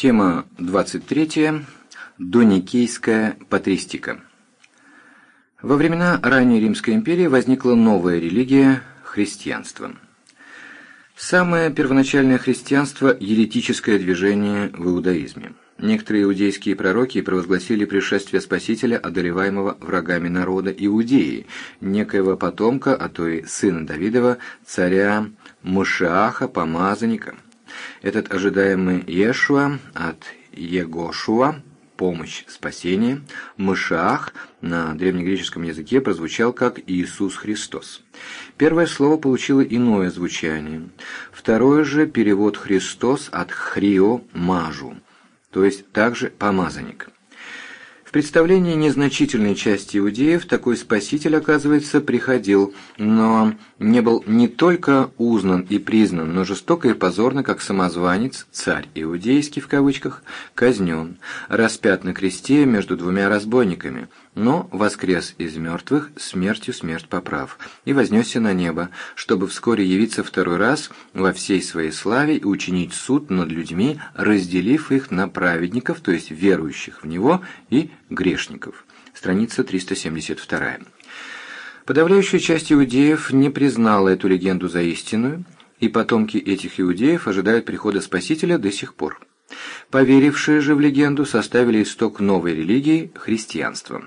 Тема 23. Доникейская патристика. Во времена ранней Римской империи возникла новая религия – христианство. Самое первоначальное христианство – еретическое движение в иудаизме. Некоторые иудейские пророки провозгласили пришествие Спасителя, одолеваемого врагами народа Иудеи, некоего потомка, а то и сына Давидова, царя Мушиаха, помазанника. Этот ожидаемый Ешуа от Егошуа, помощь, спасение, Мышаах на древнегреческом языке прозвучал как Иисус Христос. Первое слово получило иное звучание. Второе же перевод «Христос» от «хрио» – «мажу», то есть также «помазанник». В представлении незначительной части иудеев такой спаситель, оказывается, приходил, но не был не только узнан и признан, но жестоко и позорно, как самозванец, царь иудейский в кавычках, казнен, распят на кресте между двумя разбойниками, но воскрес из мертвых смертью смерть поправ, и вознесся на небо, чтобы вскоре явиться второй раз во всей своей славе и учинить суд над людьми, разделив их на праведников, то есть верующих в Него, и грешников. Страница 372. Подавляющая часть иудеев не признала эту легенду за истинную, и потомки этих иудеев ожидают прихода Спасителя до сих пор. Поверившие же в легенду составили исток новой религии – христианства.